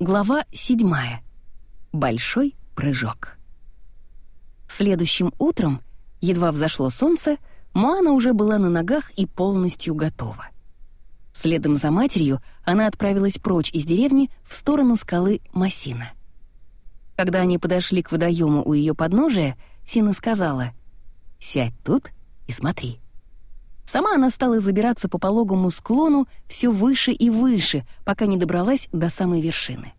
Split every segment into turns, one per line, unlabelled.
Глава седьмая. Большой прыжок. Следующим утром, едва взошло солнце, Моана уже была на ногах и полностью готова. Следом за матерью она отправилась прочь из деревни в сторону скалы Масина. Когда они подошли к водоему у ее подножия, Сина сказала «Сядь тут и смотри». Сама она стала забираться по пологому склону все выше и выше, пока не добралась до самой вершины.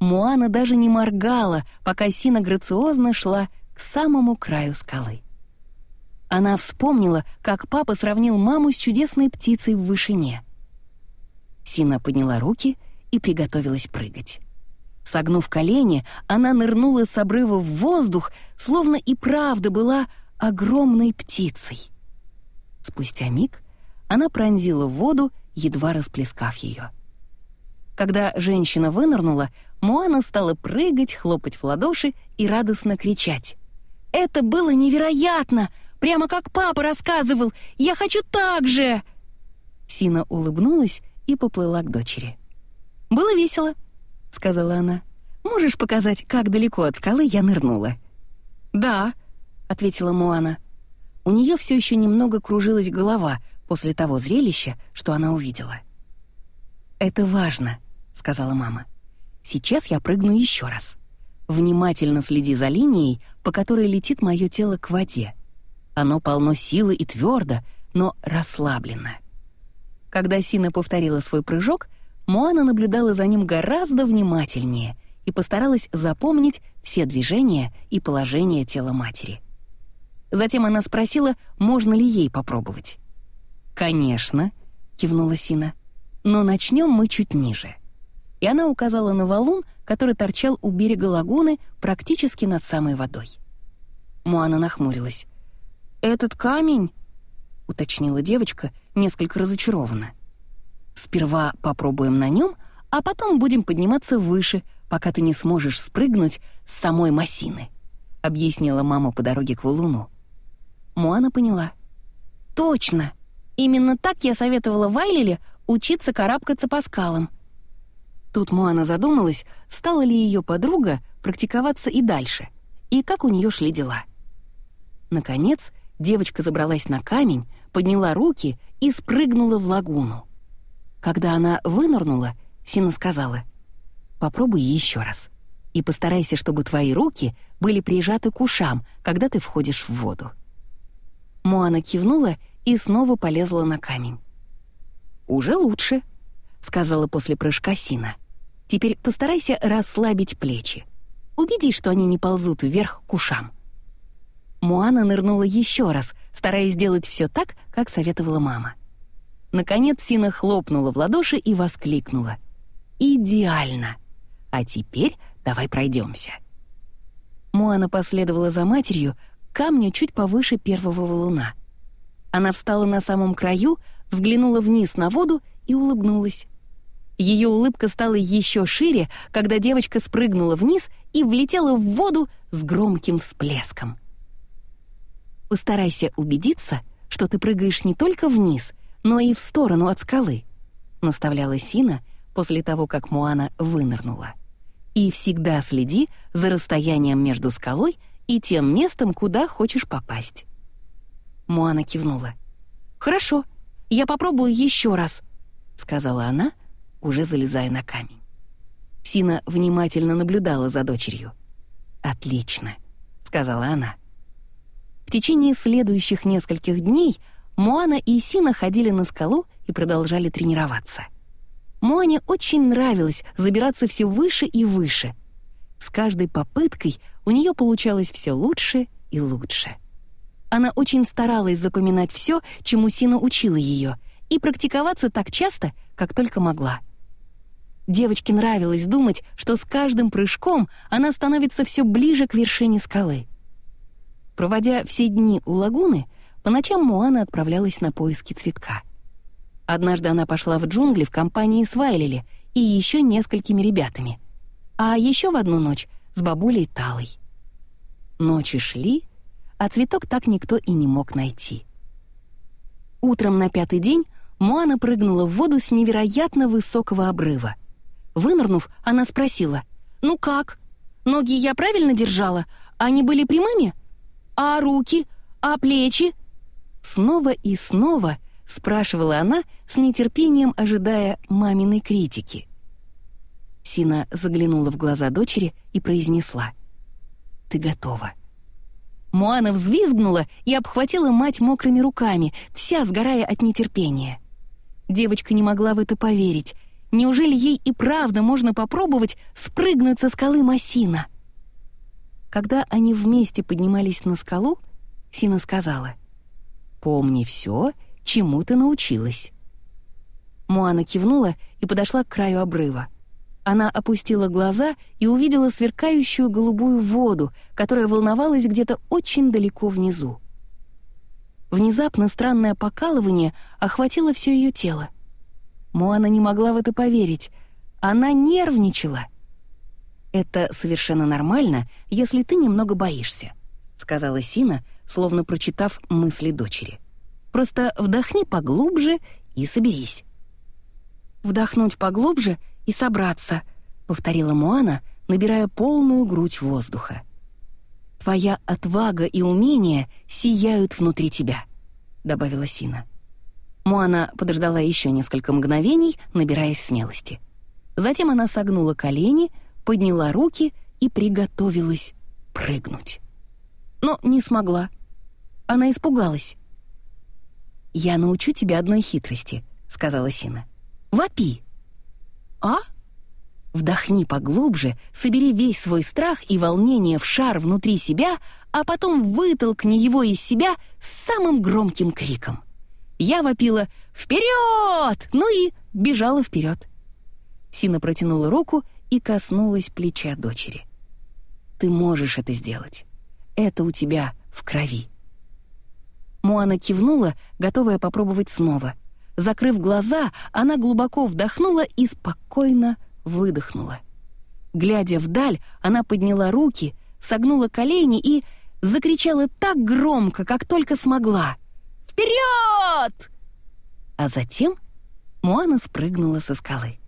Муана даже не моргала, пока Сина грациозно шла к самому краю скалы. Она вспомнила, как папа сравнил маму с чудесной птицей в вышине. Сина подняла руки и приготовилась прыгать. Согнув колени, она нырнула с обрыва в воздух, словно и правда была огромной птицей. Спустя миг она пронзила воду, едва расплескав ее. Когда женщина вынырнула, Моана стала прыгать, хлопать в ладоши и радостно кричать. «Это было невероятно! Прямо как папа рассказывал! Я хочу так же!» Сина улыбнулась и поплыла к дочери. «Было весело», — сказала она. «Можешь показать, как далеко от скалы я нырнула?» «Да», — ответила Моана. У нее все еще немного кружилась голова после того зрелища, что она увидела. «Это важно», — сказала мама. «Сейчас я прыгну еще раз. Внимательно следи за линией, по которой летит мое тело к воде. Оно полно силы и твердо, но расслаблено». Когда Сина повторила свой прыжок, Моана наблюдала за ним гораздо внимательнее и постаралась запомнить все движения и положение тела матери. Затем она спросила, можно ли ей попробовать. «Конечно», — кивнула Сина. «Но начнем мы чуть ниже». И она указала на валун, который торчал у берега лагуны практически над самой водой. Муана нахмурилась. «Этот камень?» — уточнила девочка, несколько разочарованно. «Сперва попробуем на нем, а потом будем подниматься выше, пока ты не сможешь спрыгнуть с самой Масины», — объяснила мама по дороге к валуну. Муана поняла. «Точно! Именно так я советовала Вайлеле учиться карабкаться по скалам». Тут Муана задумалась, стала ли ее подруга практиковаться и дальше, и как у нее шли дела. Наконец, девочка забралась на камень, подняла руки и спрыгнула в лагуну. Когда она вынырнула, Сина сказала, «Попробуй еще раз. И постарайся, чтобы твои руки были прижаты к ушам, когда ты входишь в воду». Моана кивнула и снова полезла на камень. «Уже лучше», — сказала после прыжка Сина. «Теперь постарайся расслабить плечи. Убедись, что они не ползут вверх к ушам». Моана нырнула еще раз, стараясь сделать все так, как советовала мама. Наконец Сина хлопнула в ладоши и воскликнула. «Идеально! А теперь давай пройдемся». Моана последовала за матерью, камню чуть повыше первого валуна. Она встала на самом краю, взглянула вниз на воду и улыбнулась. Ее улыбка стала еще шире, когда девочка спрыгнула вниз и влетела в воду с громким всплеском. «Постарайся убедиться, что ты прыгаешь не только вниз, но и в сторону от скалы», — наставляла Сина после того, как Муана вынырнула. «И всегда следи за расстоянием между скалой и тем местом, куда хочешь попасть». Муана кивнула. «Хорошо, я попробую еще раз», — сказала она, уже залезая на камень. Сина внимательно наблюдала за дочерью. «Отлично», — сказала она. В течение следующих нескольких дней Моана и Сина ходили на скалу и продолжали тренироваться. Моане очень нравилось забираться все выше и выше. С каждой попыткой у нее получалось все лучше и лучше. Она очень старалась запоминать все, чему Сина учила ее, и практиковаться так часто, как только могла. Девочке нравилось думать, что с каждым прыжком она становится все ближе к вершине скалы. Проводя все дни у лагуны, по ночам Муана отправлялась на поиски цветка. Однажды она пошла в джунгли в компании с Вайлили и еще несколькими ребятами — а еще в одну ночь с бабулей Талой. Ночи шли, а цветок так никто и не мог найти. Утром на пятый день Моана прыгнула в воду с невероятно высокого обрыва. Вынырнув, она спросила, «Ну как? Ноги я правильно держала? Они были прямыми? А руки? А плечи?» Снова и снова спрашивала она, с нетерпением ожидая маминой критики. Сина заглянула в глаза дочери и произнесла, «Ты готова». Муана взвизгнула и обхватила мать мокрыми руками, вся сгорая от нетерпения. Девочка не могла в это поверить. Неужели ей и правда можно попробовать спрыгнуть со скалы Масина? Когда они вместе поднимались на скалу, Сина сказала, «Помни все, чему ты научилась». Муана кивнула и подошла к краю обрыва. Она опустила глаза и увидела сверкающую голубую воду, которая волновалась где-то очень далеко внизу. Внезапно странное покалывание охватило все ее тело. Моана не могла в это поверить. Она нервничала. «Это совершенно нормально, если ты немного боишься», — сказала Сина, словно прочитав мысли дочери. «Просто вдохни поглубже и соберись». «Вдохнуть поглубже и собраться», — повторила Моана, набирая полную грудь воздуха. «Твоя отвага и умение сияют внутри тебя», — добавила Сина. Моана подождала еще несколько мгновений, набираясь смелости. Затем она согнула колени, подняла руки и приготовилась прыгнуть. Но не смогла. Она испугалась. «Я научу тебя одной хитрости», — сказала Сина. «Вопи!» «А?» Вдохни поглубже, собери весь свой страх и волнение в шар внутри себя, а потом вытолкни его из себя с самым громким криком. Я вопила «Вперед!» ну и бежала вперед. Сина протянула руку и коснулась плеча дочери. «Ты можешь это сделать. Это у тебя в крови». Муана кивнула, готовая попробовать снова. Закрыв глаза, она глубоко вдохнула и спокойно выдохнула. Глядя вдаль, она подняла руки, согнула колени и закричала так громко, как только смогла. «Вперед!» А затем Муана спрыгнула со скалы.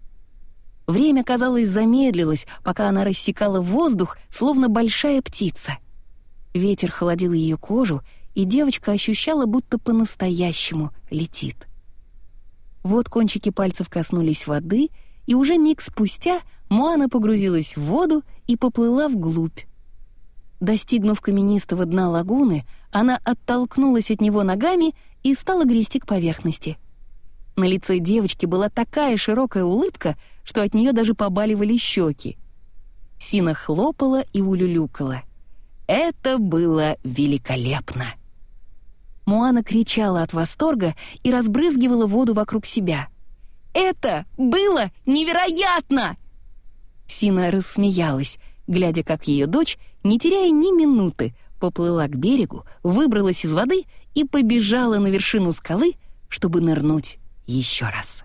Время, казалось, замедлилось, пока она рассекала воздух, словно большая птица. Ветер холодил ее кожу, и девочка ощущала, будто по-настоящему летит. Вот кончики пальцев коснулись воды — и уже миг спустя Моана погрузилась в воду и поплыла вглубь. Достигнув каменистого дна лагуны, она оттолкнулась от него ногами и стала грести к поверхности. На лице девочки была такая широкая улыбка, что от нее даже побаливали щеки. Сина хлопала и улюлюкала. Это было великолепно. Муана кричала от восторга и разбрызгивала воду вокруг себя. Это было невероятно!» Сина рассмеялась, глядя, как ее дочь, не теряя ни минуты, поплыла к берегу, выбралась из воды и побежала на вершину скалы, чтобы нырнуть еще раз.